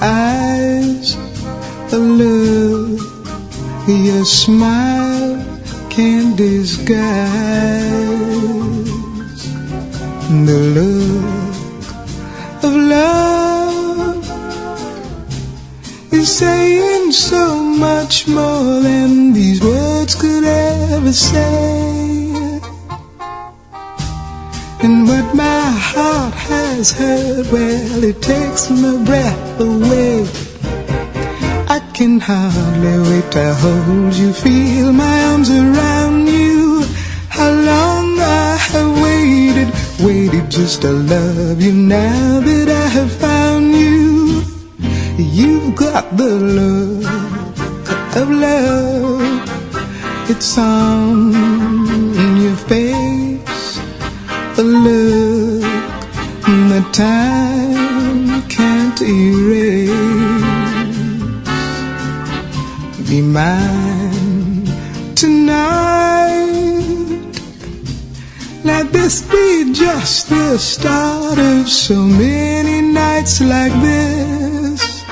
eyes of look, your smile can't disguise the look of love is saying so much more than these words could ever say. And what my heart has heard, well, it takes my breath away. I can hardly wait to hold you, feel my arms around you. How long I have waited, waited just to love you now that I have found you. You've got the look of love, it's on your face, a look that time can't erase be mine tonight. Let this be just the start of so many nights like this.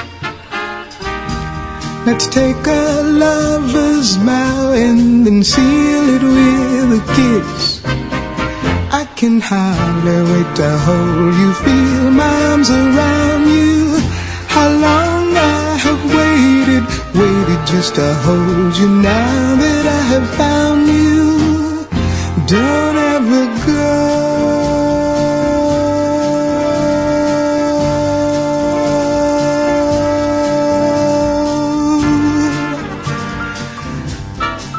Let's take a lover's vow and then seal it with a kiss. I can hardly wait to hold you, feel my arms around you. How long I have waited, waited just to hold you now that I have found you. Don't ever go.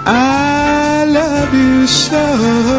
I love you so.